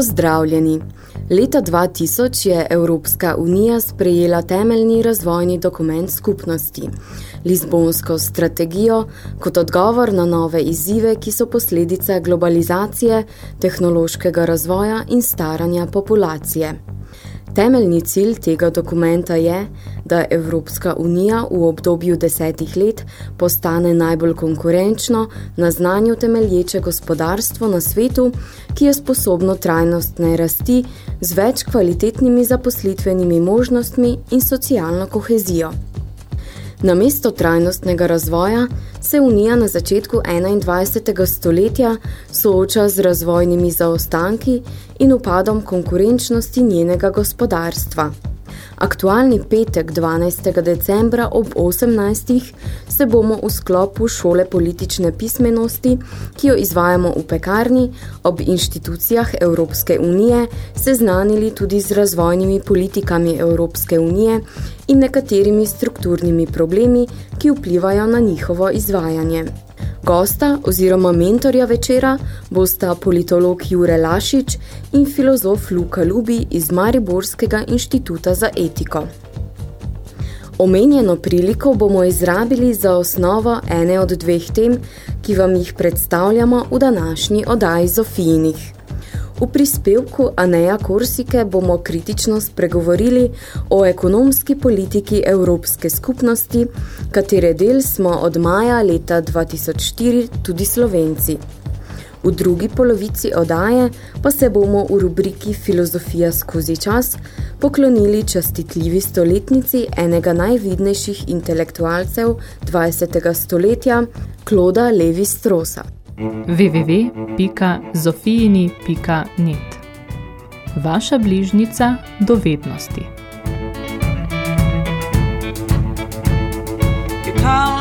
Pozdravljeni! Leta 2000 je Evropska unija sprejela temeljni razvojni dokument skupnosti, Lizbonsko strategijo, kot odgovor na nove izzive, ki so posledice globalizacije, tehnološkega razvoja in staranja populacije. Temeljni cilj tega dokumenta je, da Evropska unija v obdobju desetih let postane najbolj konkurenčno na znanju temelječe gospodarstvo na svetu, ki je sposobno trajnostne rasti z več kvalitetnimi zaposlitvenimi možnostmi in socialno kohezijo. Namesto trajnostnega razvoja se Unija na začetku 21. stoletja sooča z razvojnimi zaostanki in upadom konkurenčnosti njenega gospodarstva. Aktualni petek 12. decembra ob 18. se bomo v sklopu šole politične pismenosti, ki jo izvajamo v pekarni, ob inštitucijah Evropske unije, seznanili tudi z razvojnimi politikami Evropske unije in nekaterimi strukturnimi problemi, ki vplivajo na njihovo izvajanje. Gosta oziroma mentorja večera bosta politolog Jure Lašič in filozof Luka Lubi iz Mariborskega inštituta za etiko. Omenjeno priliko bomo izrabili za osnovo ene od dveh tem, ki vam jih predstavljamo v današnji odaji Zofijinih. V prispevku Aneja Korsike bomo kritično spregovorili o ekonomski politiki Evropske skupnosti, katere del smo od maja leta 2004 tudi Slovenci. V drugi polovici odaje pa se bomo v rubriki Filozofija skozi čas poklonili častitljivi stoletnici enega najvidnejših intelektualcev 20. stoletja, Kloda Levi Strosa www.zofijini.net Vaša bližnica do vednosti. You count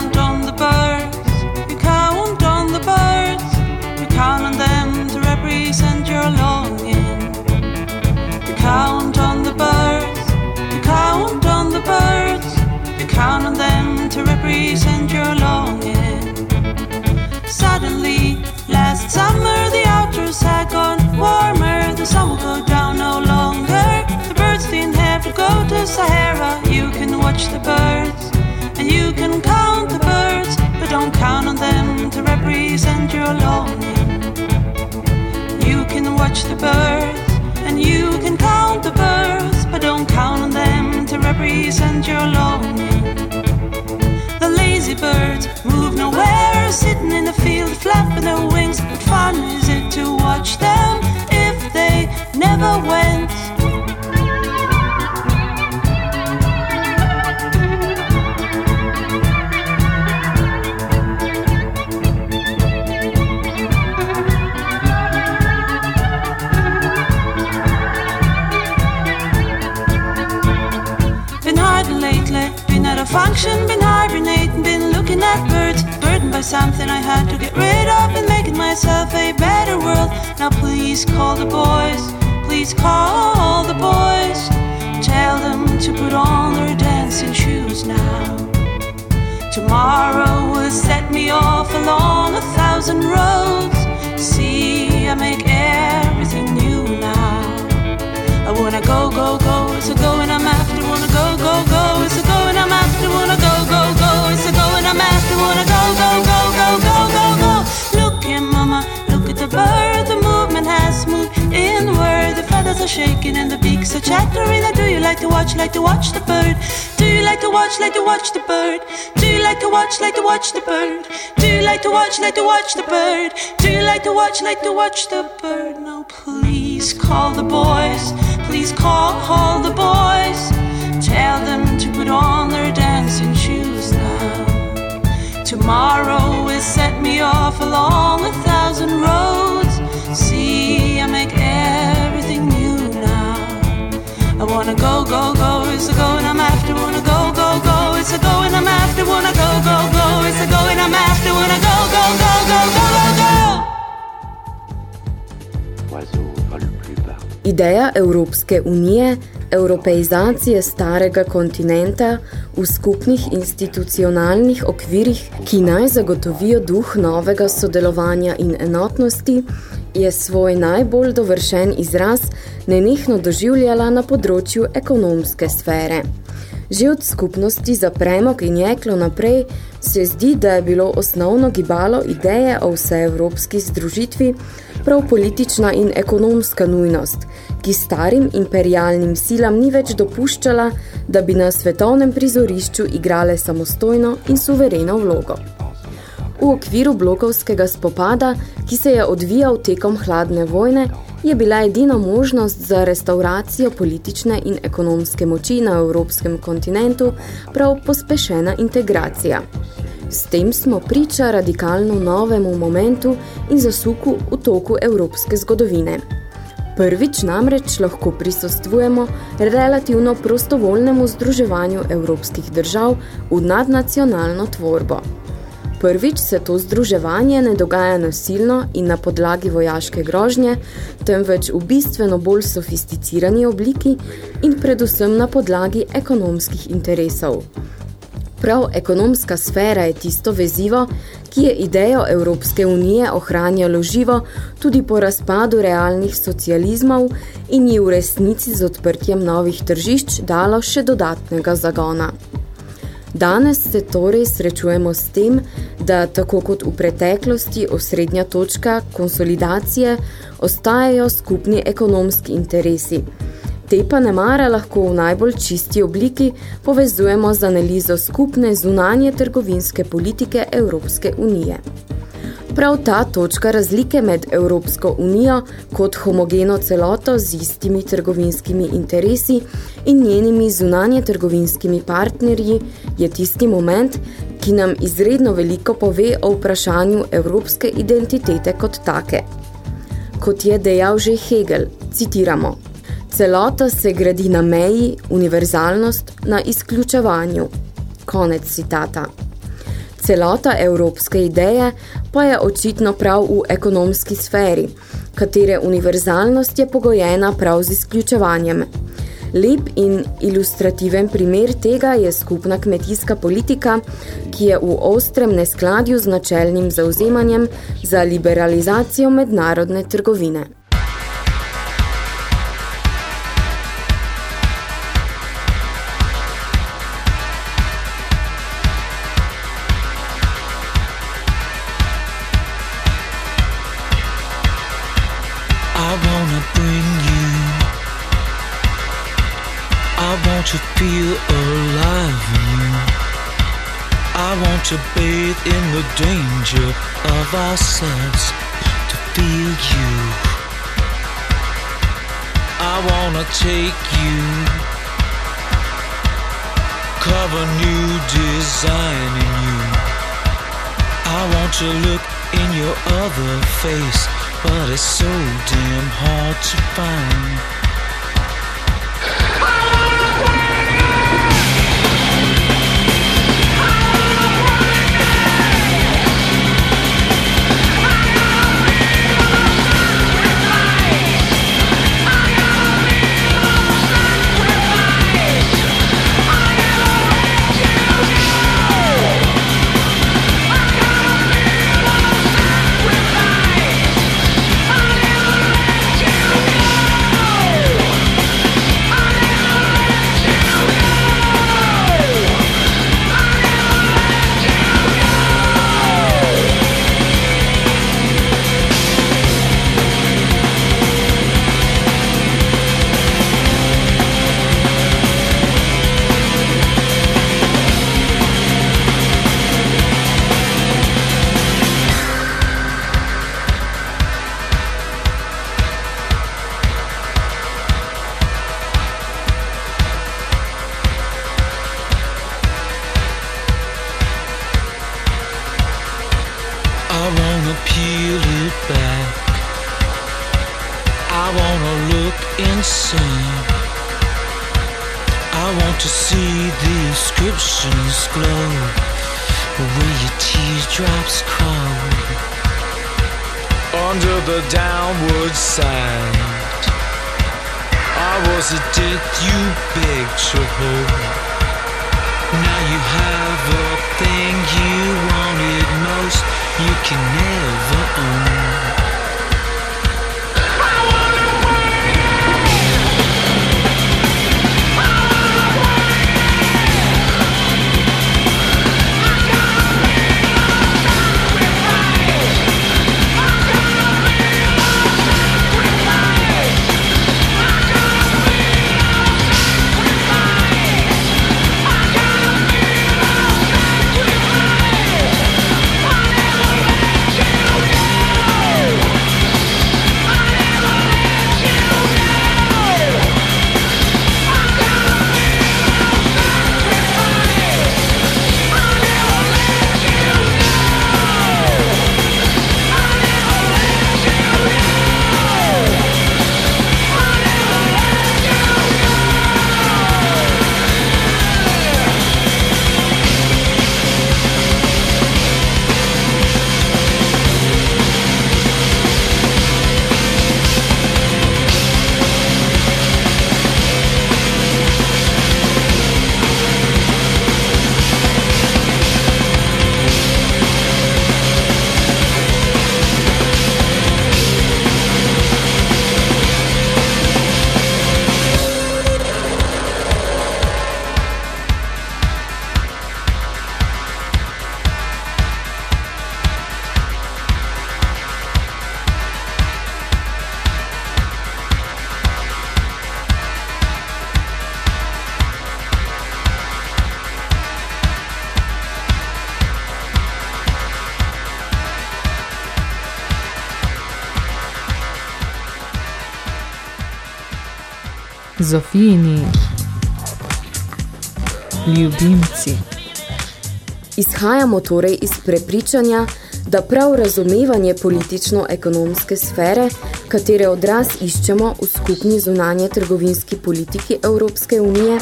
outdoors had gone warmer. The sun will go down no longer. The birds didn't have to go to Sahara. You can watch the birds, and you can count the birds, but don't count on them to represent your longing. You can watch the birds, and you can count the birds, but don't count on them to represent your longing The lazy birds move nowhere, sitting in the field, flapping their wings. What fun is it to watch them if they never went? Something I had to get rid of and making myself a better world. Now please call the boys, please call the boys. Tell them to put on their dancing shoes now. Tomorrow will set me off along a thousand roads. See, I make everything new now. I wanna go, go, go, a go and I'm after. Feathers are shaking and the beaks are chattering. Do you like to watch, like to watch the bird? Do you like to watch, like to watch the bird? Do you like to watch, like to watch the bird? Do you like to watch, like to watch the bird? Do you like to watch, like to watch the bird? No, please call the boys. Please call, call the boys. Tell them to put on their dancing shoes now. Tomorrow will set me off along a thousand roads. See, wanna go, go, go. It's a going I'm after, wanna go, go, go. It's a going I'm after, wanna go, go, go. It's a going I'm after, wanna go, go, go, go, go, go, go. Ideja Evropske unije, evropeizacije starega kontinenta v skupnih institucionalnih okvirih, ki naj zagotovijo duh novega sodelovanja in enotnosti, je svoj najbolj dovršen izraz nenehno doživljala na področju ekonomske sfere. Že od skupnosti za premog in jeklo naprej se zdi, da je bilo osnovno gibalo ideje o vseevropski združitvi prav politična in ekonomska nujnost, ki starim imperialnim silam ni več dopuščala, da bi na svetovnem prizorišču igrale samostojno in suvereno vlogo. V okviru blokovskega spopada, ki se je odvijal tekom hladne vojne, je bila edina možnost za restauracijo politične in ekonomske moči na evropskem kontinentu prav pospešena integracija. S tem smo priča radikalno novemu momentu in zasuku v toku evropske zgodovine. Prvič namreč lahko prisostvujemo relativno prostovoljnemu združevanju evropskih držav v nadnacionalno tvorbo. Prvič se to združevanje ne dogaja nasilno in na podlagi vojaške grožnje, temveč v bistveno bolj sofisticirani obliki in predvsem na podlagi ekonomskih interesov. Prav ekonomska sfera je tisto vezivo, ki je idejo Evropske unije ohranjalo živo tudi po razpadu realnih socializmov in ji v resnici z odprtjem novih tržišč dalo še dodatnega zagona. Danes se torej srečujemo s tem, da tako kot v preteklosti osrednja točka konsolidacije ostajajo skupni ekonomski interesi. Te pa nemara lahko v najbolj čisti obliki povezujemo z analizo skupne zunanje trgovinske politike Evropske unije. Prav ta točka razlike med Evropsko unijo kot homogeno celoto z istimi trgovinskimi interesi in njenimi zunanje trgovinskimi partnerji je tisti moment, ki nam izredno veliko pove o vprašanju evropske identitete kot take. Kot je dejal že Hegel, citiramo, celota se gradi na meji, univerzalnost na izključevanju. Konec citata. Celota evropske ideje pa je očitno prav v ekonomski sferi, katere univerzalnost je pogojena prav z izključevanjem. Lep in ilustrativen primer tega je skupna kmetijska politika, ki je v ostrem neskladju z načelnim zauzemanjem za liberalizacijo mednarodne trgovine. To bathe in the danger of ourselves to feel you. I wanna take you, cover new design in you. I want to look in your other face, but it's so damn hard to find. Zofijini ljubimci. Izhajamo torej iz prepričanja, da prav razumevanje politično-ekonomske sfere, katere odraz iščemo v skupni zunanje trgovinski politiki Evropske unije,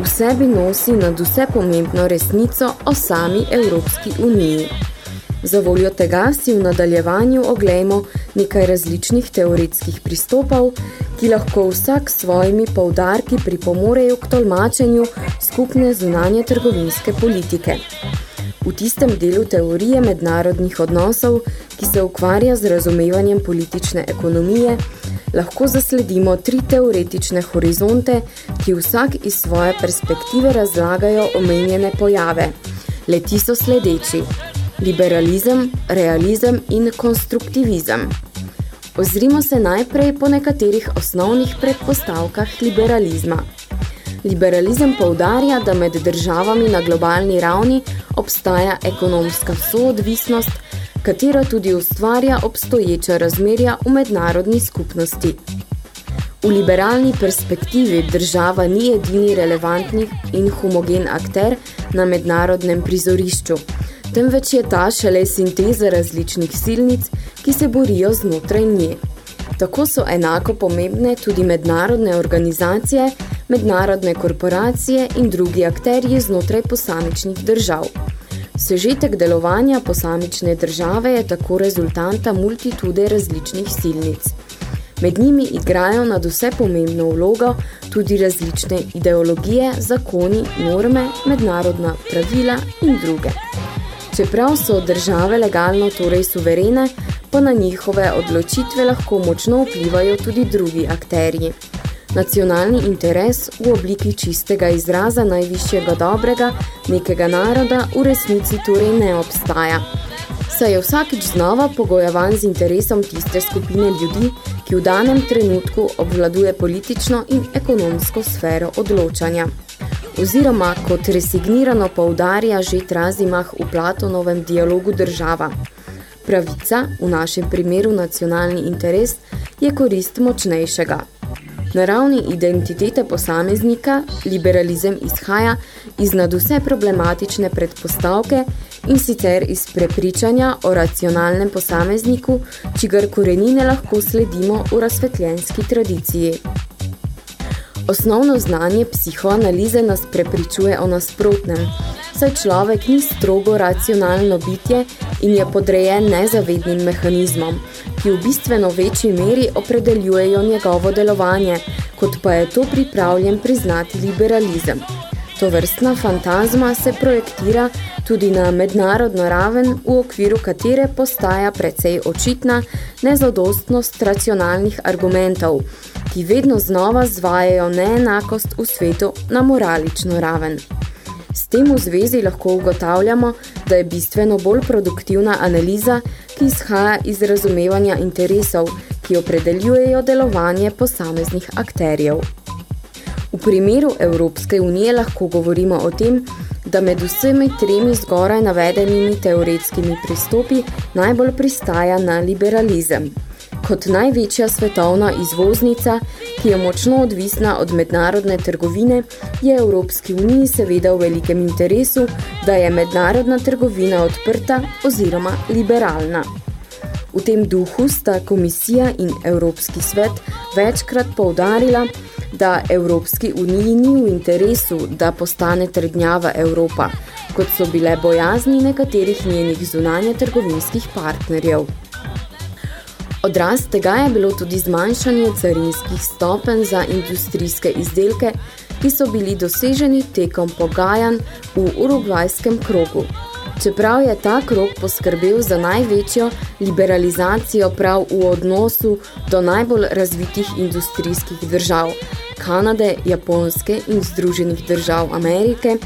v sebi nosi nad vse pomembno resnico o sami Evropski uniji. Za voljo tega si v nadaljevanju oglejmo nekaj različnih teoretskih pristopov, ki lahko vsak s svojimi poudarki pripomorejo k tolmačenju skupne zunanje trgovinske politike. V tistem delu teorije mednarodnih odnosov, ki se ukvarja z razumevanjem politične ekonomije, lahko zasledimo tri teoretične horizonte, ki vsak iz svoje perspektive razlagajo omenjene pojave. Leti so sledeči liberalizem, realizem in konstruktivizem. Ozrimo se najprej po nekaterih osnovnih predpostavkah liberalizma. Liberalizem poudarja, da med državami na globalni ravni obstaja ekonomska soodvisnost, katera tudi ustvarja obstoječa razmerja v mednarodni skupnosti. V liberalni perspektivi država ni edini relevantni in homogen akter na mednarodnem prizorišču, temveč je ta šele sinteza različnih silnic, ki se borijo znotraj nje. Tako so enako pomembne tudi mednarodne organizacije, mednarodne korporacije in drugi akterji znotraj posamičnih držav. Sežetek delovanja posamične države je tako rezultanta multitude različnih silnic. Med njimi igrajo nad vse pomembno vlogo tudi različne ideologije, zakoni, norme, mednarodna pravila in druge. Čeprav so države legalno torej suverene, pa na njihove odločitve lahko močno vplivajo tudi drugi akterji. Nacionalni interes v obliki čistega izraza najvišjega dobrega nekega naroda v resnici torej ne obstaja. Saj je vsakič znova pogojevan z interesom tiste skupine ljudi, ki v danem trenutku obvladuje politično in ekonomsko sfero odločanja oziroma kot resignirano poudarja že Trazimah v Platonovem dialogu država. Pravica, v našem primeru nacionalni interes, je korist močnejšega. Na ravni identitete posameznika liberalizem izhaja iz nadvse problematične predpostavke in sicer iz prepričanja o racionalnem posamezniku, čigar korenine lahko sledimo v razsvetljenski tradiciji. Osnovno znanje psihoanalize nas prepričuje o nasprotnem, saj človek ni strogo racionalno bitje in je podrejen nezavednim mehanizmom, ki v bistveno večji meri opredeljujejo njegovo delovanje, kot pa je to pripravljen priznati liberalizem. To vrstna fantazma se projektira tudi na mednarodno raven, v okviru katere postaja precej očitna nezadostnost racionalnih argumentov, ki vedno znova zvajajo neenakost v svetu na moralično raven. S tem v zvezi lahko ugotavljamo, da je bistveno bolj produktivna analiza, ki izhaja iz razumevanja interesov, ki opredeljujejo delovanje posameznih akterjev. V primeru Evropske unije lahko govorimo o tem, da med vsemi tremi zgoraj navedenimi teoretskimi pristopi najbolj pristaja na liberalizem. Kot največja svetovna izvoznica, ki je močno odvisna od mednarodne trgovine, je Evropski uniji seveda v velikem interesu, da je mednarodna trgovina odprta oziroma liberalna. V tem duhu sta komisija in Evropski svet večkrat poudarila, da Evropski uniji ni v interesu, da postane trdnjava Evropa, kot so bile bojazni nekaterih njenih zunanje trgovinskih partnerjev. Odraz tega je bilo tudi zmanjšanje carinskih stopen za industrijske izdelke, ki so bili doseženi tekom pogajanj v urugvajskem krogu. Čeprav je ta krok poskrbel za največjo liberalizacijo prav v odnosu do najbolj razvitih industrijskih držav, Kanade, Japonske in Združenih držav Amerike,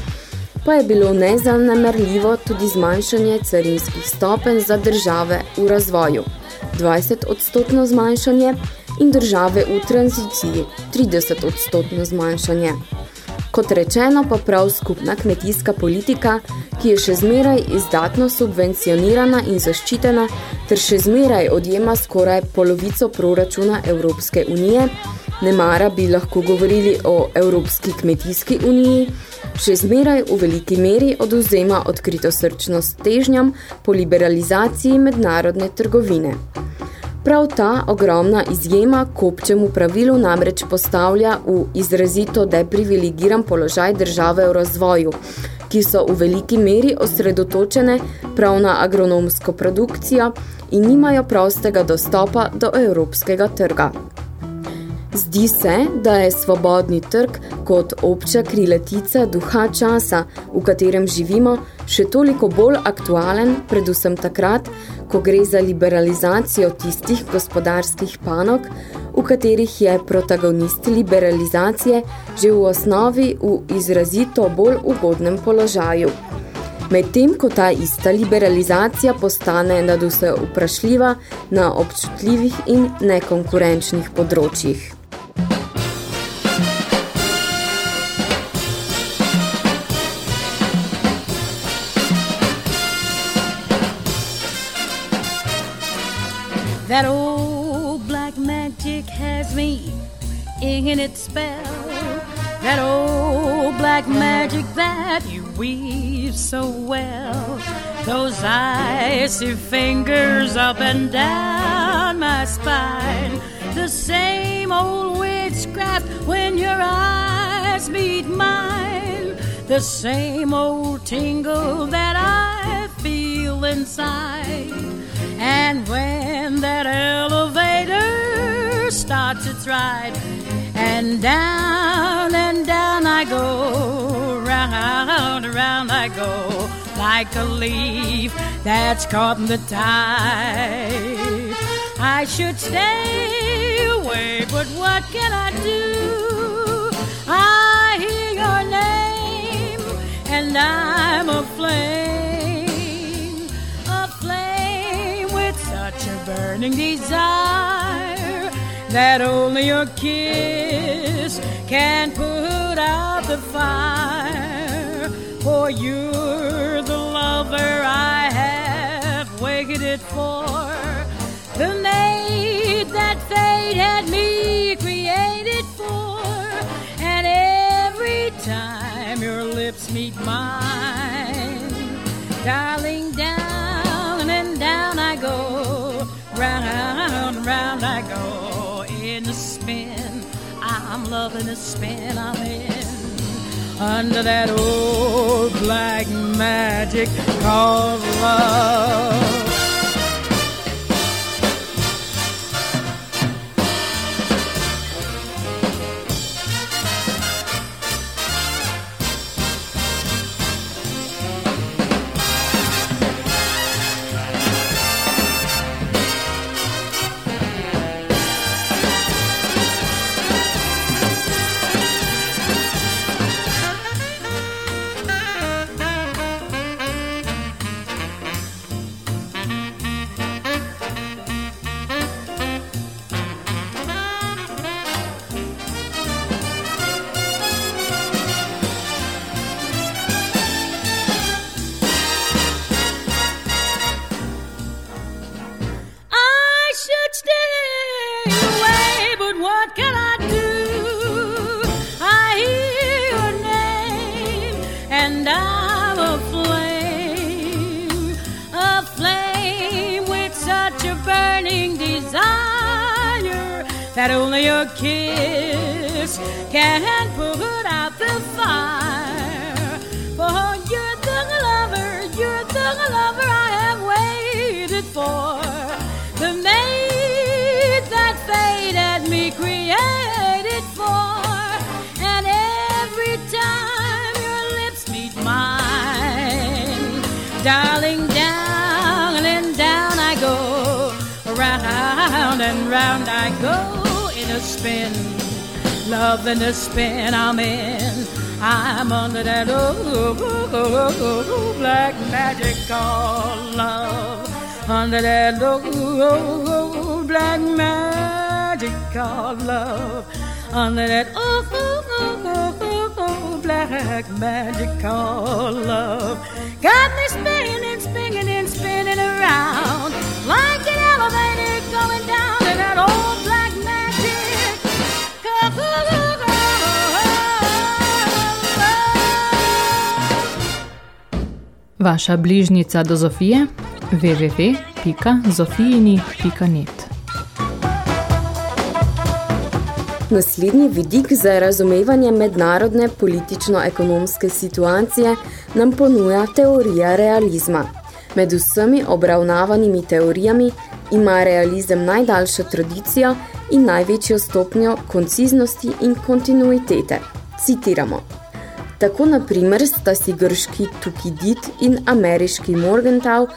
pa je bilo nezanemerljivo tudi zmanjšanje carinskih stopen za države v razvoju, 20 odstotno zmanjšanje in države v tranziciji, 30 odstotno zmanjšanje. Kot rečeno pa prav skupna kmetijska politika, ki je še zmeraj izdatno subvencionirana in zaščitena, ter še zmeraj odjema skoraj polovico proračuna Evropske unije, nemara bi lahko govorili o Evropski kmetijski uniji, še zmeraj v veliki meri oduzema odkrito srčnost težnjam po liberalizaciji mednarodne trgovine. Prav ta ogromna izjema kopčemu pravilu namreč postavlja v izrazito deprivilegiran položaj države v razvoju, ki so v veliki meri osredotočene prav na agronomsko produkcijo in nimajo prostega dostopa do evropskega trga. Zdi se, da je svobodni trg kot obča kriletica duha časa, v katerem živimo, še toliko bolj aktualen, predvsem takrat, ko gre za liberalizacijo tistih gospodarskih panog, v katerih je protagonist liberalizacije že v osnovi v izrazito bolj ugodnem položaju. Medtem, ko ta ista liberalizacija postane nad vse vprašljiva na občutljivih in nekonkurenčnih področjih. That old black magic has me in its spell. That old black magic that you weave so well. Those icy fingers up and down my spine. The same old witchcraft when your eyes meet mine. The same old tingle that I feel inside. And when that elevator starts its ride, and down and down I go, round and round I go, like a leaf that's caught in the tide. I should stay away, but what can I do? I hear your name, and I'm aflame. Burning desire that only your kiss can put out the fire. For you're the lover I have waited for, the mate that fate had me created for. And every time your lips meet mine, darling, loving the spin I'm in under that old black magic called love. A spin. Love in the spin I'm in. I'm under that old, black magic called love. Under that old, black magic called love. Under that old, black magic called love. Got me spinning, spinning, and spinning around like an elevator going down to that old Vaša bližnica do Zofije www.zofijini.net Naslednji vidik za razumevanje mednarodne politično-ekonomske situacije nam ponuja teorija realizma. Med vsemi obravnavanimi teorijami ima realizem najdaljšo tradicijo in največjo stopnjo konciznosti in kontinuitete. Citiramo. Tako na primer sta si grški Tukidid in ameriški Morgenthau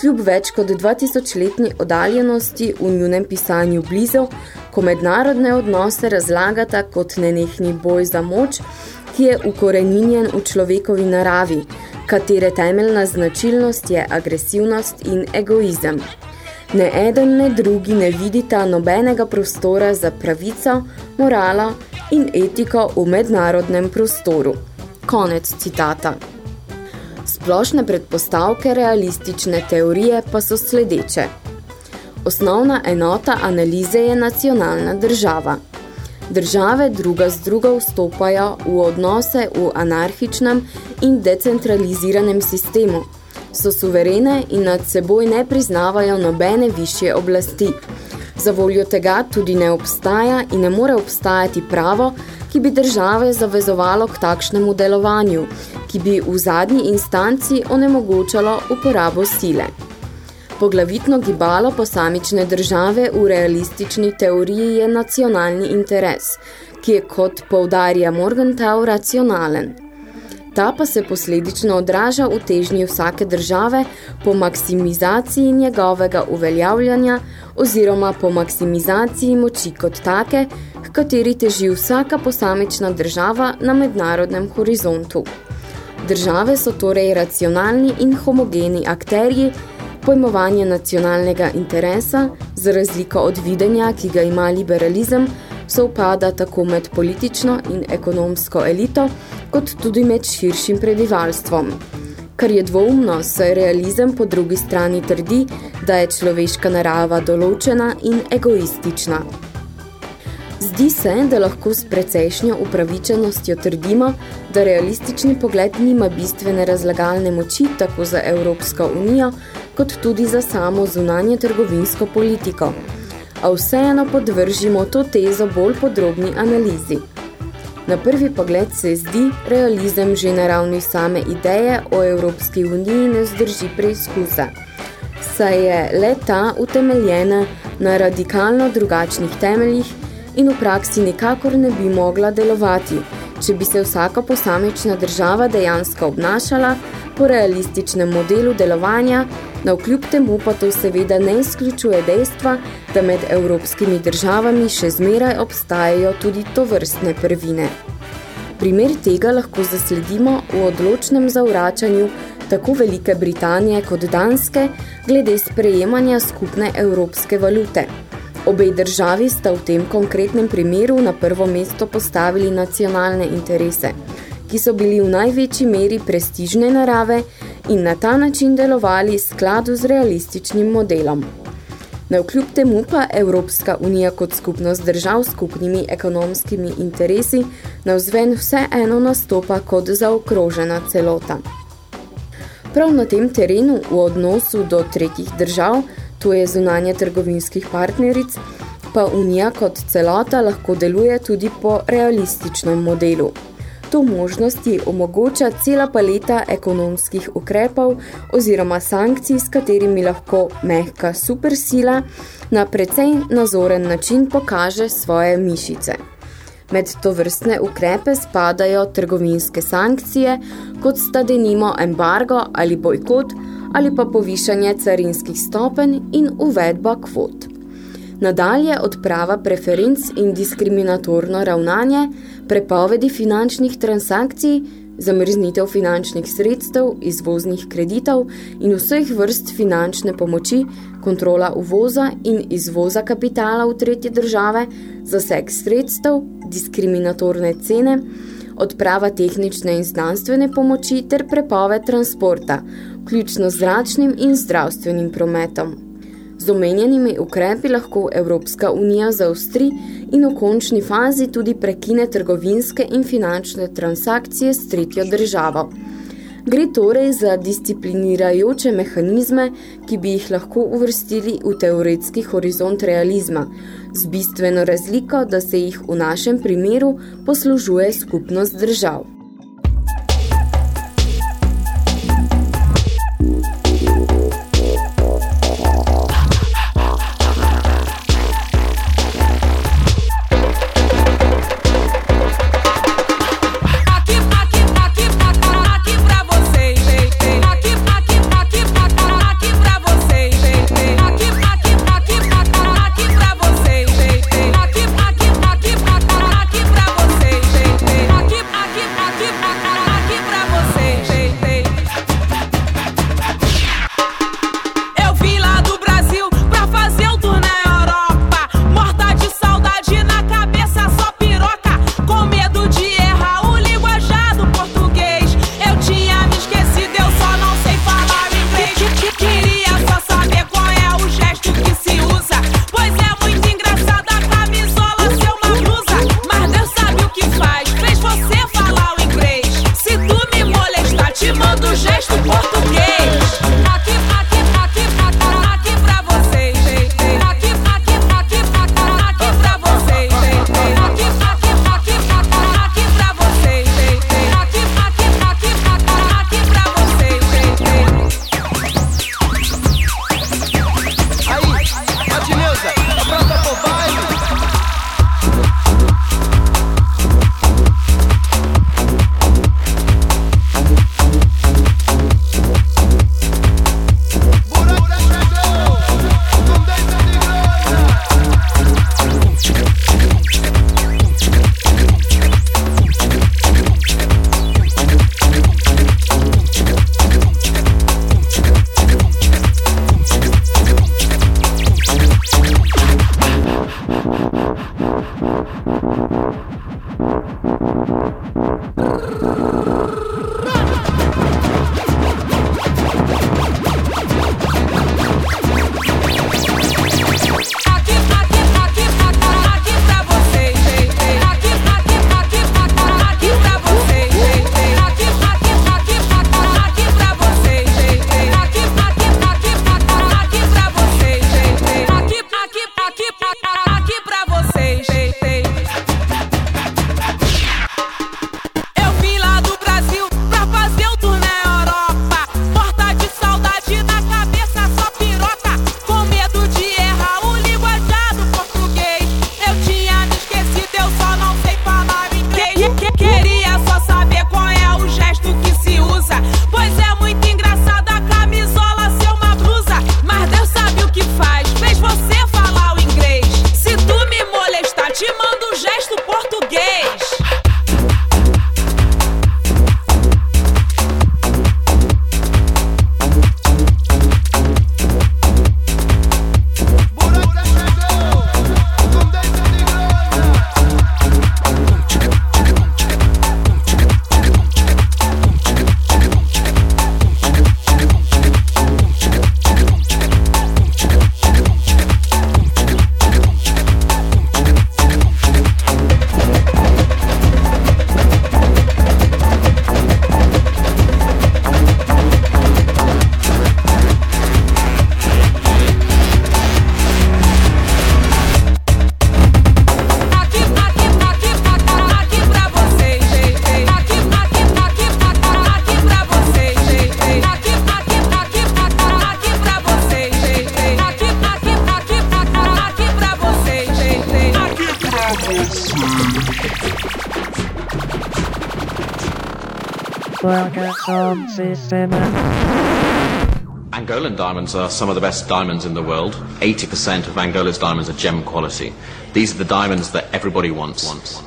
kljub več kot 2000-letni oddaljenosti v njunem pisanju blizu, ko mednarodne odnose razlagata kot nenehni boj za moč, ki je ukoreninjen v človekovi naravi, katere temeljna značilnost je agresivnost in egoizem. Ne eden, ne drugi ne vidita nobenega prostora za pravico, moralo in etiko v mednarodnem prostoru. Konec citata. Splošne predpostavke realistične teorije pa so sledeče. Osnovna enota analize je nacionalna država. Države druga z drugo vstopajo v odnose v anarhičnem in decentraliziranem sistemu. So suverene in nad seboj ne priznavajo nobene višje oblasti. Za voljo tega tudi ne obstaja in ne more obstajati pravo, ki bi države zavezovalo k takšnemu delovanju, ki bi v zadnji instanci onemogočalo uporabo sile. Poglavitno gibalo posamične države v realistični teoriji je nacionalni interes, ki je kot poudarja Morgenthau racionalen. Ta pa se posledično odraža v težnji vsake države po maksimizaciji njegovega uveljavljanja oziroma po maksimizaciji moči kot take, k kateri teži vsaka posamična država na mednarodnem horizontu. Države so torej racionalni in homogeni akterji, pojmovanje nacionalnega interesa, za razliko od videnja, ki ga ima liberalizem, se upada tako med politično in ekonomsko elito, kot tudi med širšim prebivalstvom. Kar je dvoumno, saj realizem po drugi strani trdi, da je človeška narava določena in egoistična. Zdi se, da lahko s precejšnjo upravičenostjo trdimo, da realistični pogled nima bistvene razlagalne moči tako za Evropsko unijo, kot tudi za samo zunanje trgovinsko politiko. A vseeno podvržimo to tezo bolj podrobni analizi. Na prvi pogled se zdi realizem že na ravni same ideje o Evropski uniji ne zdrži preizkusa, saj je le ta utemeljena na radikalno drugačnih temeljih in v praksi nikakor ne bi mogla delovati, če bi se vsaka posamična država dejansko obnašala po realističnem modelu delovanja, na vkljub temu pa to seveda ne izključuje dejstva, da med evropskimi državami še zmeraj obstajajo tudi to vrstne prvine. Primer tega lahko zasledimo v odločnem zavračanju tako Velike Britanije kot Danske glede sprejemanja skupne evropske valute – Obej državi sta v tem konkretnem primeru na prvo mesto postavili nacionalne interese, ki so bili v največji meri prestižne narave in na ta način delovali skladu z realističnim modelom. Navkljub temu pa Evropska unija kot skupnost držav skupnimi ekonomskimi interesi navzven vse eno nastopa kot zaokrožena celota. Prav na tem terenu v odnosu do tretjih držav to je zunanje trgovinskih partneric, pa Unija kot celota lahko deluje tudi po realističnem modelu. To možnosti omogoča cela paleta ekonomskih ukrepov oziroma sankcij, s katerimi lahko mehka supersila na precej nazoren način pokaže svoje mišice. Med to vrstne ukrepe spadajo trgovinske sankcije, kot sta denimo embargo ali bojkot, ali pa povišanje carinskih stopenj in uvedba kvot. Nadalje odprava preferenc in diskriminatorno ravnanje, prepovedi finančnih transakcij, zamrznitev finančnih sredstev, izvoznih kreditov in vseh vrst finančne pomoči, kontrola uvoza in izvoza kapitala v tretje države, zaseg sredstev, diskriminatorne cene, odprava tehnične in znanstvene pomoči ter prepove transporta, vključno z zračnim in zdravstvenim prometom. Z omenjenimi ukrepi lahko Evropska unija zaustri in v končni fazi tudi prekine trgovinske in finančne transakcije s tretjo državo. Gre torej za disciplinirajoče mehanizme, ki bi jih lahko uvrstili v teoretski horizont realizma, z bistveno razliko, da se jih v našem primeru poslužuje skupnost držav. Angolan diamonds are some of the best diamonds in the world. 80% of Angola's diamonds are gem quality. These are the diamonds that everybody wants. wants.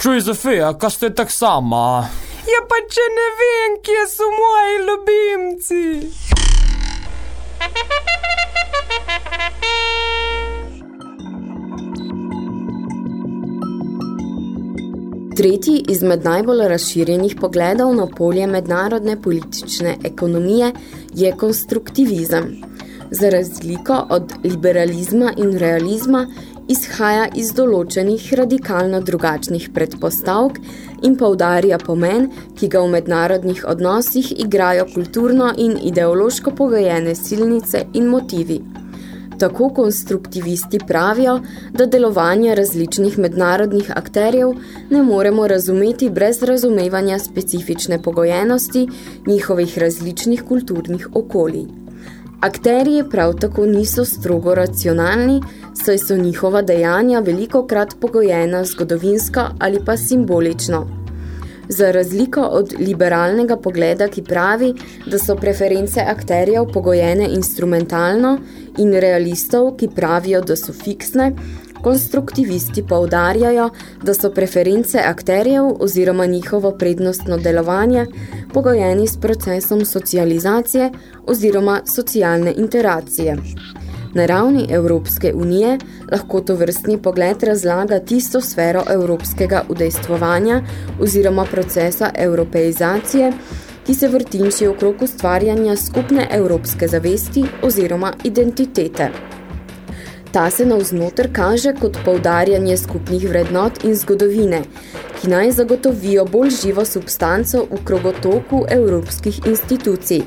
Čuj, Zofija, kaj ste tak sama? Ja, pa če ne Tretji izmed najbolj razširjenih pogledov na polje mednarodne politične ekonomije je konstruktivizem. Za razliko od liberalizma in realizma izhaja iz določenih radikalno drugačnih predpostavk in poudarja pomen, ki ga v mednarodnih odnosih igrajo kulturno in ideološko pogojene silnice in motivi. Tako konstruktivisti pravijo, da delovanje različnih mednarodnih akterjev ne moremo razumeti brez razumevanja specifične pogojenosti njihovih različnih kulturnih okolij. Akterji prav tako niso strogo racionalni, saj so njihova dejanja velikokrat pogojena zgodovinsko ali pa simbolično. Za razliko od liberalnega pogleda, ki pravi, da so preference akterjev pogojene instrumentalno in realistov, ki pravijo, da so fiksne, konstruktivisti poudarjajo, da so preference akterjev oziroma njihovo prednostno delovanje pogojeni s procesom socializacije oziroma socialne interacije. Na ravni Evropske unije lahko to vrstni pogled razlaga tisto sfero evropskega udejstvovanja oziroma procesa evropeizacije, ki se vrtinči okrog ustvarjanja skupne evropske zavesti oziroma identitete. Ta se navznotr kaže kot poudarjanje skupnih vrednot in zgodovine, ki naj zagotovijo bolj živo substanco v krogotoku evropskih institucij.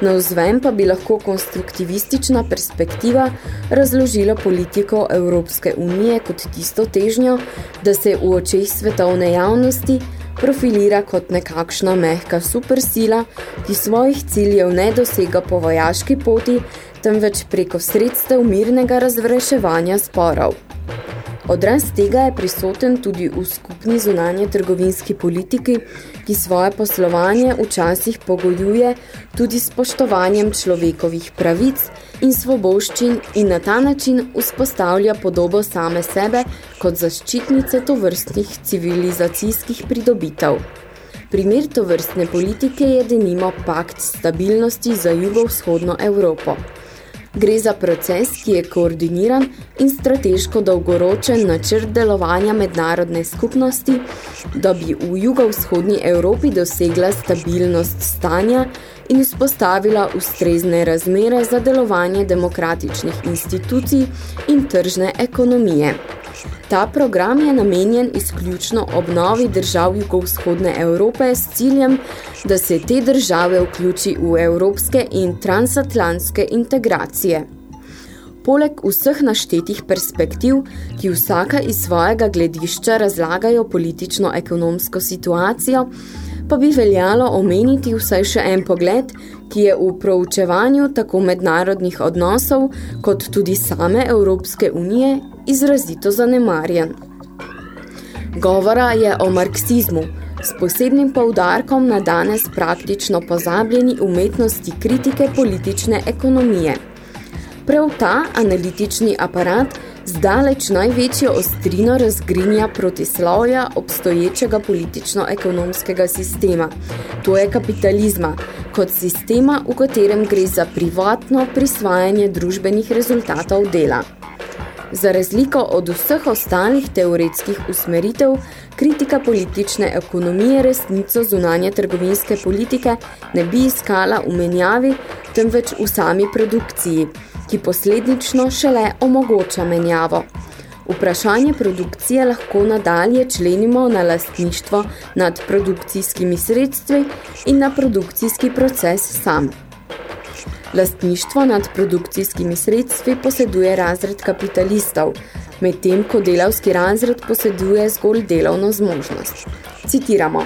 Navzven pa bi lahko konstruktivistična perspektiva razložila politiko Evropske unije kot tisto težnjo, da se v očeh svetovne javnosti profilira kot nekakšna mehka supersila, ki svojih ciljev ne dosega po vojaški poti, temveč preko sredstev mirnega razvreševanja sporov. Odraz tega je prisoten tudi v skupni zunanje trgovinski politiki, ki svoje poslovanje včasih pogojuje tudi s spoštovanjem človekovih pravic in svoboščin in na ta način vzpostavlja podobo same sebe kot zaščitnice tovrstnih civilizacijskih pridobitev. Primer tovrstne politike je denimo pakt stabilnosti za jugovzhodno Evropo. Gre za proces, ki je koordiniran in strateško dolgoročen načrt delovanja mednarodne skupnosti, da bi v jugovzhodni Evropi dosegla stabilnost stanja in vzpostavila ustrezne razmere za delovanje demokratičnih institucij in tržne ekonomije. Ta program je namenjen izključno obnovi držav jugovzhodne Evrope s ciljem, da se te države vključi v evropske in transatlantske integracije. Poleg vseh naštetih perspektiv, ki vsaka iz svojega gledišča razlagajo politično-ekonomsko situacijo, pa bi veljalo omeniti vsaj še en pogled, ki je v proučevanju tako mednarodnih odnosov kot tudi same Evropske unije izrazito zanemarjen. Govora je o marksizmu, s posebnim poudarkom na danes praktično pozabljeni umetnosti kritike politične ekonomije. Prav ta analitični aparat zdaleč največjo ostrino razgrinja protislavja obstoječega politično-ekonomskega sistema, to je kapitalizma, kot sistema, v katerem gre za privatno prisvajanje družbenih rezultatov dela. Za razliko od vseh ostalih teoretskih usmeritev, kritika politične ekonomije resnico zunanje trgovinske politike ne bi iskala v menjavi, temveč v sami produkciji, ki poslednično šele omogoča menjavo. Vprašanje produkcije lahko nadalje členimo na lastništvo nad produkcijskimi sredstvi in na produkcijski proces sam. Lastništvo nad produkcijskimi sredstvi poseduje razred kapitalistov, medtem ko delavski razred poseduje zgolj delovno zmožnost. Citiramo.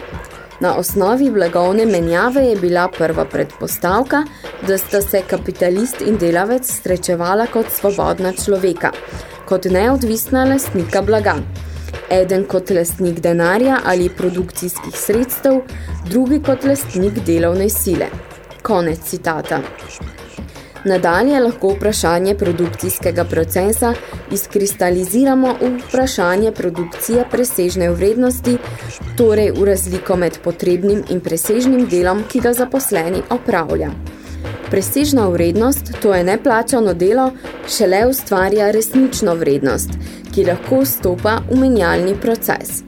Na osnovi blagovne menjave je bila prva predpostavka, da sta se kapitalist in delavec srečevala kot svobodna človeka, kot neodvisna lastnika blaga. Eden kot lastnik denarja ali produkcijskih sredstev, drugi kot lastnik delovne sile. Konec citata. Nadalje lahko vprašanje produkcijskega procesa izkristaliziramo v vprašanje produkcije presežne vrednosti, torej v razliko med potrebnim in presežnim delom, ki ga zaposleni opravlja. Presežna vrednost, to je neplačano delo, šele ustvarja resnično vrednost, ki lahko vstopa v menjalni proces.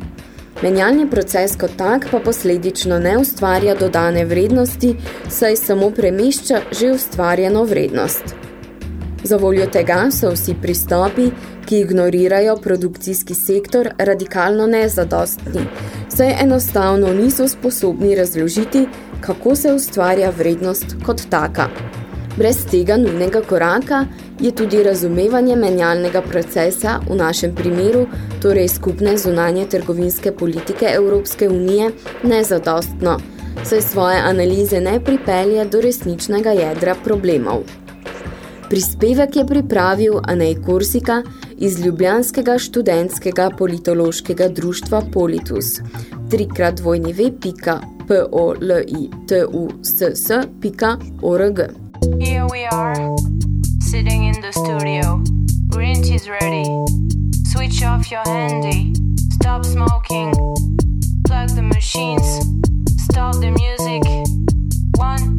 Menjalni proces kot tak pa posledično ne ustvarja dodane vrednosti, saj samo premešča že ustvarjeno vrednost. Za voljo tega so vsi pristopi, ki ignorirajo produkcijski sektor, radikalno nezadostni, saj enostavno niso sposobni razložiti, kako se ustvarja vrednost kot taka. Brez tega nujnega koraka je tudi razumevanje menjalnega procesa v našem primeru, torej skupne zunanje trgovinske politike Evropske unije, nezadostno, saj svoje analize ne pripelje do resničnega jedra problemov. Prispevek je pripravil Anej Korsika iz Ljubljanskega študentskega politološkega društva Politus. trikrat dvojni v.politus.org Here we are. sitting in the studio. Green tea's ready. Switch off your handy. Stop smoking. Plug the machines. Stop the music. One,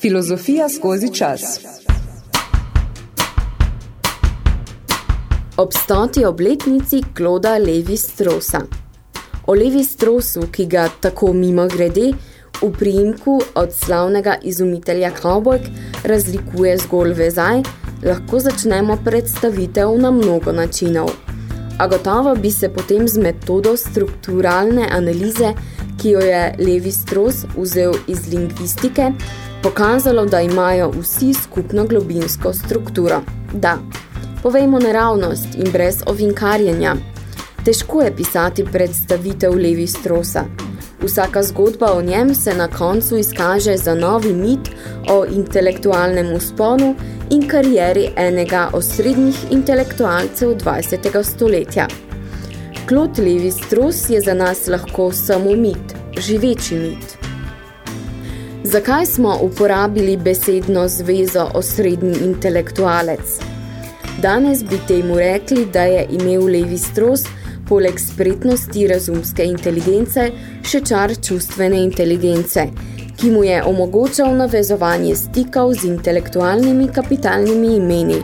Filozofija skozi čas. Ob stoti obletnici Kloda Levi Strosa. O Levi Strosu, ki ga tako mimo grede, v priimku od slavnega izumitelja Cowboy razlikuje zgolj vezaj, lahko začnemo predstavitev na mnogo načinov. A gotovo bi se potem z metodo strukturalne analize, ki jo je Levi Strauss vzel iz lingvistike, pokazalo, da imajo vsi skupno globinsko strukturo. Da, povejmo naravnost in brez ovinkarjenja. Težko je pisati predstavitev Levi Straussa. Vsaka zgodba o njem se na koncu izkaže za novi mit o intelektualnem usponu in karieri enega osrednjih intelektualcev 20. stoletja. Klot Levi Strauss je za nas lahko samo mit, živeči mit. Zakaj smo uporabili besedno zvezo osrednji intelektualec? Danes bi temu rekli, da je imel Levi Strauss poleg spretnosti razumske inteligence še čar čustvene inteligence, ki mu je omogočal navezovanje stikov z intelektualnimi kapitalnimi imeni,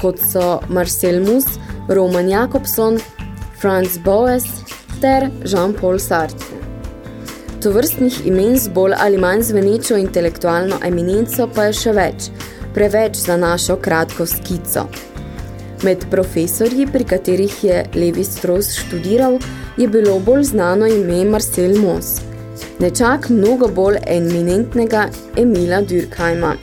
kot so Marcel Mus, Roman Jakobson, Franz Boas ter Jean-Paul Sartre. Tovrstnih imen z bolj ali manj zvenečo intelektualno eminenco pa je še več, preveč za našo kratko skico. Med profesorji, pri katerih je Levi Strauss študiral, je bilo bolj znano ime Marcel Moss, nečak mnogo bolj eminentnega Emila Durkheima.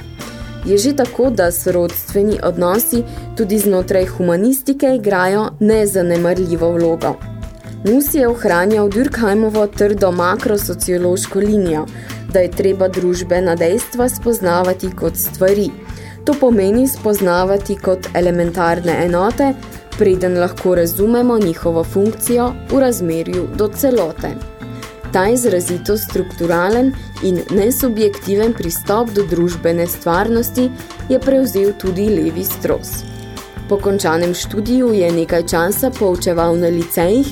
Je že tako, da sorodstveni odnosi tudi znotraj humanistike igrajo nezanemarljivo vlogo. Mus je ohranjal Durkheimovo trdo makrosociološko linijo, da je treba družbena dejstva spoznavati kot stvari. To pomeni spoznavati kot elementarne enote, preden lahko razumemo njihovo funkcijo v razmerju do celote. Ta izrazito strukturalen in nesubjektiven pristop do družbene stvarnosti je prevzel tudi Levi Strauss. Po končanem študiju je nekaj časa poučeval na licejih,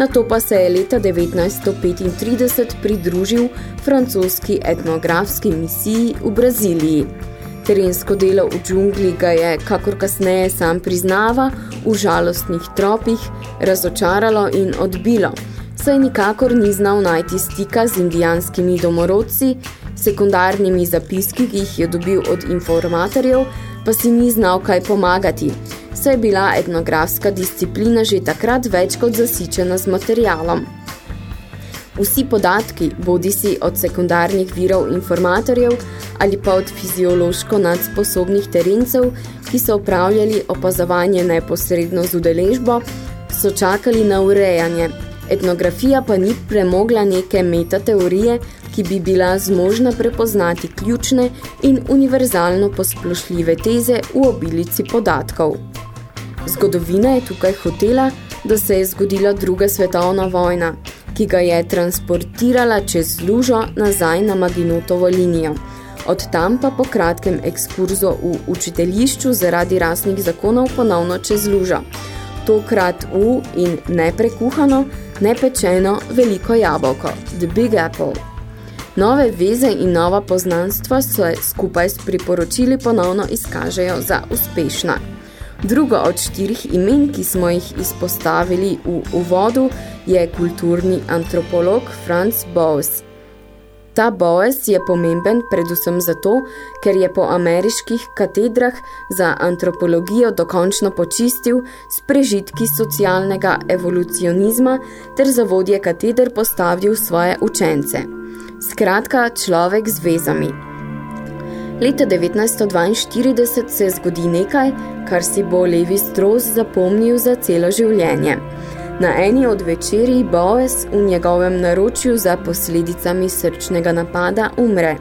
nato pa se je leta 1935 pridružil francoski etnografski misiji v Braziliji. Terensko delo v džungli ga je, kakor kasneje sam priznava, v žalostnih tropih razočaralo in odbilo, saj nikakor ni znal najti stika z indijanskimi domorodci, sekundarnimi zapiski, ki jih je dobil od informatorjev, pa si ni znal kaj pomagati, saj je bila etnografska disciplina že takrat več kot zasičena z materialom. Vsi podatki, bodi si od sekundarnih virov informatorjev ali pa od fiziološko nadsposobnih terencev, ki so upravljali opazovanje neposredno z udeležbo, so čakali na urejanje. Etnografija pa ni premogla neke metateorije, ki bi bila zmožna prepoznati ključne in univerzalno posplošljive teze v obilici podatkov. Zgodovina je tukaj hotela, da se je zgodila druga svetovna vojna, ki ga je transportirala čez lužo nazaj na Maginotovo linijo. Od tam pa po kratkem ekskurzu v učiteljišču zaradi rasnih zakonov ponovno čez lužo. Tokrat v in neprekuhano, nepečeno veliko jabolko, The Big Apple. Nove veze in nova poznanstva se skupaj s priporočili ponovno izkažejo za uspešna. Drugo od štirih imen, ki smo jih izpostavili v uvodu, je kulturni antropolog Franz Boas. Ta Boas je pomemben predvsem zato, ker je po ameriških katedrah za antropologijo dokončno počistil s prežitki socialnega evolucionizma ter za vodje kateder postavil svoje učence. Skratka, človek z vezami. Leta 1942 se zgodi nekaj, kar si bo Levi Strauss zapomnil za celo življenje. Na eni od večerij Boes v njegovem naročju za posledicami srčnega napada umre.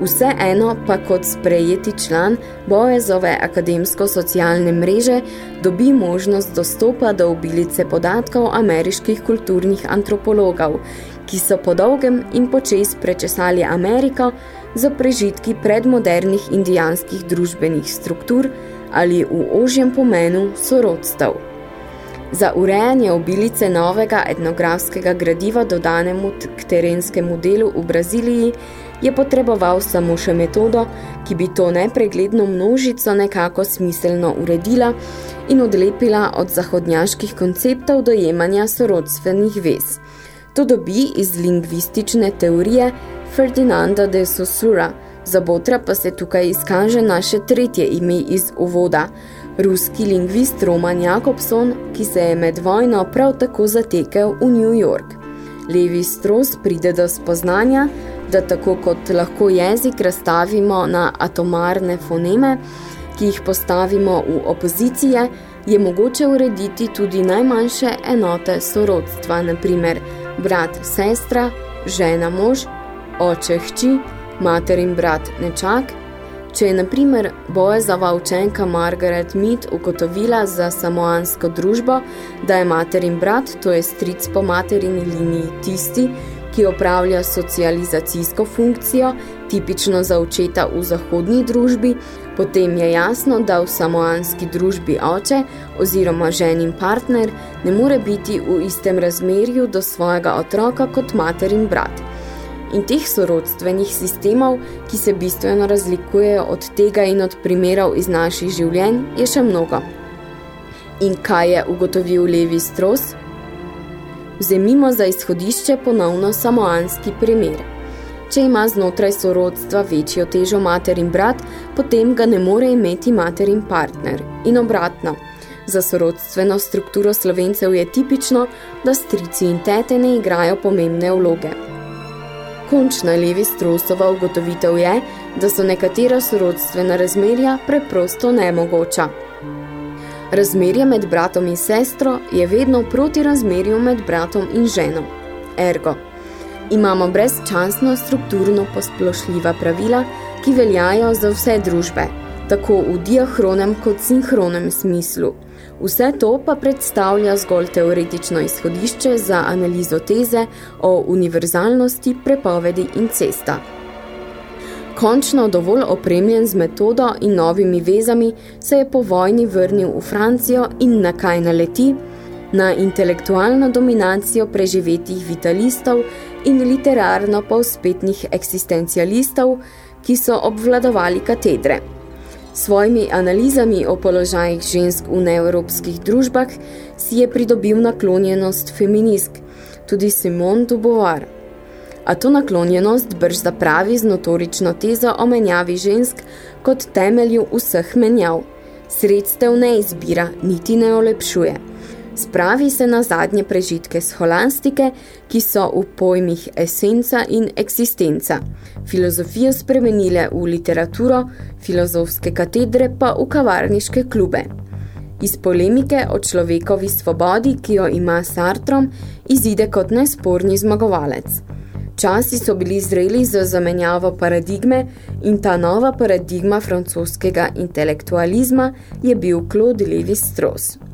Vseeno pa kot sprejeti član Boezove akademsko-socialne mreže dobi možnost dostopa do obilice podatkov ameriških kulturnih antropologov, ki so po dolgem in počes prečesali Ameriko za prežitki predmodernih indijanskih družbenih struktur ali v ožjem pomenu sorodstev. Za urejanje obilice novega etnografskega gradiva dodanemu k terenskemu delu v Braziliji je potreboval samo še metodo, ki bi to nepregledno množico nekako smiselno uredila in odlepila od zahodnjaških konceptov dojemanja sorodstvenih vez. To dobi iz lingvistične teorije Ferdinanda de Saussura, za Botra pa se tukaj izkaže naše tretje ime iz uvoda, ruski lingvist Roman Jakobson, ki se je med vojno prav tako zatekel v New York. Levi Strauss pride do spoznanja, da tako kot lahko jezik razstavimo na atomarne foneme, ki jih postavimo v opozicije, je mogoče urediti tudi najmanjše enote sorodstva, na primer brat, sestra, žena, mož, oče, hči, mater in brat, nečak. Če je, na primer, bojezava učenka Margaret Mead ugotovila za samoansko družbo, da je mater in brat, to je stric po materini liniji tisti, ki opravlja socializacijsko funkcijo, tipično za očeta v zahodni družbi, potem je jasno, da v samoanski družbi oče oziroma ženin partner ne more biti v istem razmerju do svojega otroka kot mater in brat. In teh sorodstvenih sistemov, ki se bistveno razlikujejo od tega in od primerov iz naših življenj, je še mnogo. In kaj je ugotovil Levi Strauss? Vzemimo za izhodišče ponovno samoanski primer. Če ima znotraj sorodstva večjo težo mater in brat, potem ga ne more imeti mater in partner. In obratno. Za sorodstveno strukturo slovencev je tipično, da strici in tete ne igrajo pomembne vloge. Končna levi strosova ugotovitev je, da so nekatera sorodstvena razmerja preprosto nemogoča. Razmerje med bratom in sestro je vedno proti razmerju med bratom in ženo. Ergo. Imamo brezčasno strukturno posplošljiva pravila, ki veljajo za vse družbe, tako v diahronem kot sinhronem smislu. Vse to pa predstavlja zgolj teoretično izhodišče za analizo teze o univerzalnosti prepovedi incesta. Končno dovolj opremljen z metodo in novimi vezami se je po vojni vrnil v Francijo in na kaj naleti? Na intelektualno dominacijo preživetih vitalistov in literarno povspetnih eksistencialistov, ki so obvladovali katedre. Svojimi analizami o položajih žensk v neevropskih družbah si je pridobil naklonjenost feministk, tudi Simone de Beauvoir. A to naklonjenost brž zapravi z notorično tezo o menjavi žensk kot temelju vseh menjav. Sredstev ne izbira, niti ne olepšuje. Spravi se na zadnje prežitke scholastike, ki so v pojmih esenca in eksistenca. Filozofijo spremenile v literaturo, filozofske katedre pa v kavarniške klube. Iz polemike o človekovi svobodi, ki jo ima Sartrom, izide kot nesporni zmagovalec. Časi so bili zreli za zamenjavo paradigme in ta nova paradigma francoskega intelektualizma je bil Claude Lévi-Strauss.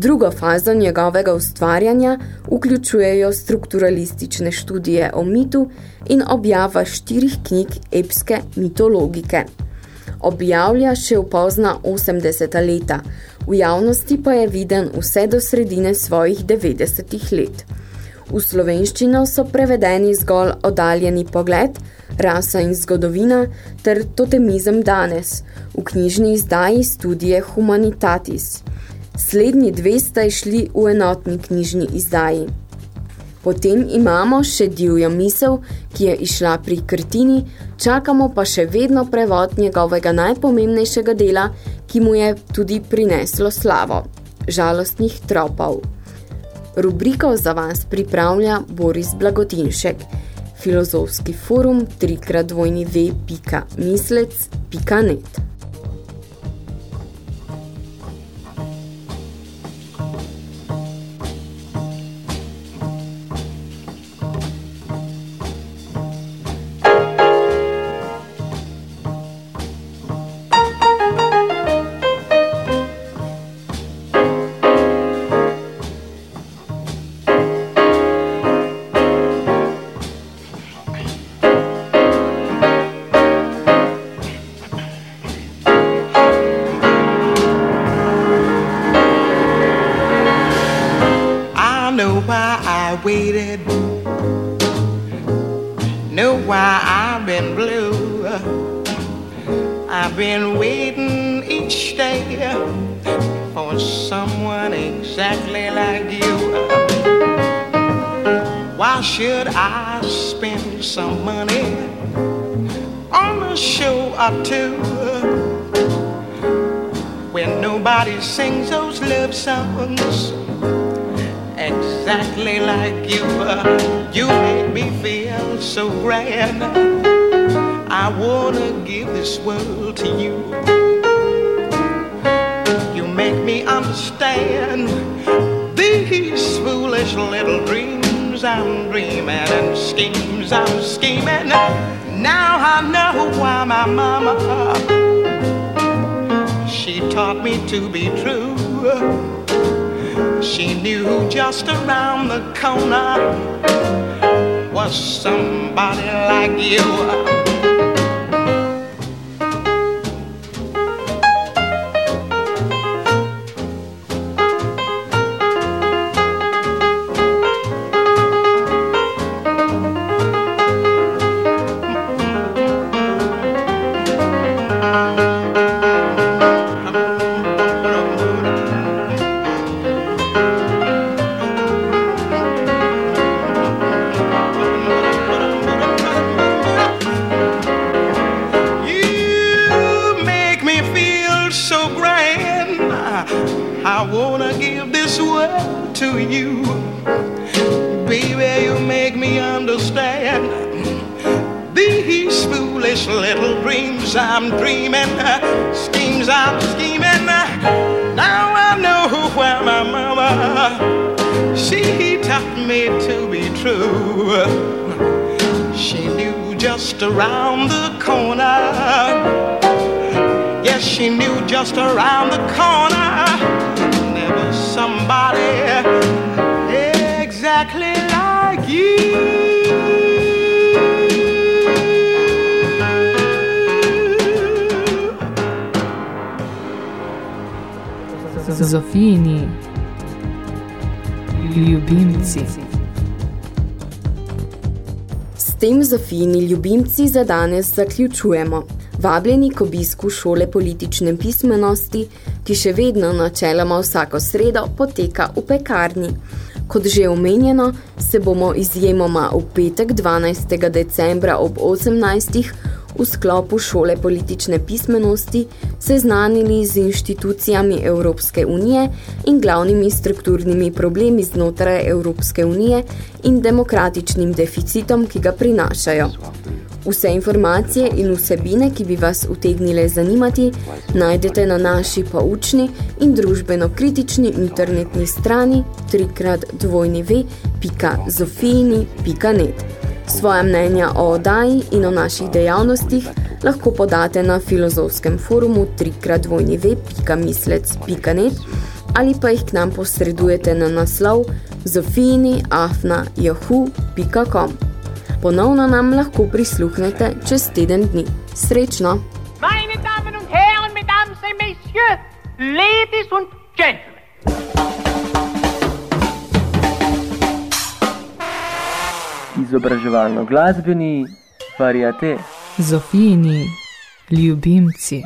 Drugo fazo njegovega ustvarjanja vključujejo strukturalistične študije o mitu in objava štirih knjig epske mitologike. Objavlja še v pozna 80 leta, v javnosti pa je viden vse do sredine svojih 90 let. V slovenščino so prevedeni zgolj odaljeni pogled, rasa in zgodovina ter totemizem danes, v knjižni izdaji studije Humanitatis. Slednji dve sta išli v enotni knjižni izdaji. Potem imamo še divjo misel, ki je išla pri Krtini, čakamo pa še vedno prevod njegovega najpomembnejšega dela, ki mu je tudi prineslo slavo – žalostnih tropov. Rubriko za vas pripravlja Boris Blagotinšek, filozofski forum 3x2v.mislec.net. like you? You make me feel so grand. I wanna give this world to you. You make me understand these foolish little dreams I'm dreaming and schemes I'm scheming. Now I know why my mama she taught me to be true. She knew just around the corner was somebody like you. Zofijini ljubimci. S tem Zofijini ljubimci za danes zaključujemo. Vabljeni k obisku šole politične pismenosti, ki še vedno načeloma vsako sredo poteka v pekarni. Kot že omenjeno, se bomo izjemoma v petek 12. decembra ob 18. v sklopu šole politične pismenosti seznanili z inštitucijami Evropske unije in glavnimi strukturnimi problemi znotraj Evropske unije in demokratičnim deficitom, ki ga prinašajo. Vse informacije in vsebine, ki bi vas utegnile zanimati, najdete na naši poučni in družbeno-kritični internetni strani www.zofijini.net. Svoja mnenja o oddaji in o naših dejavnostih lahko podate na filozofskem forumu www.mislec.net ali pa jih k nam posredujete na naslov zofijini.afna.yahoo.com. Ponovno nam lahko prisluhnete čez teden dni. Srečno! Meine Damen und Herren, Mesdames et Messieurs, Ladies und Gentlemen. Izobraževalno glasbeni variate. Zofijini ljubimci.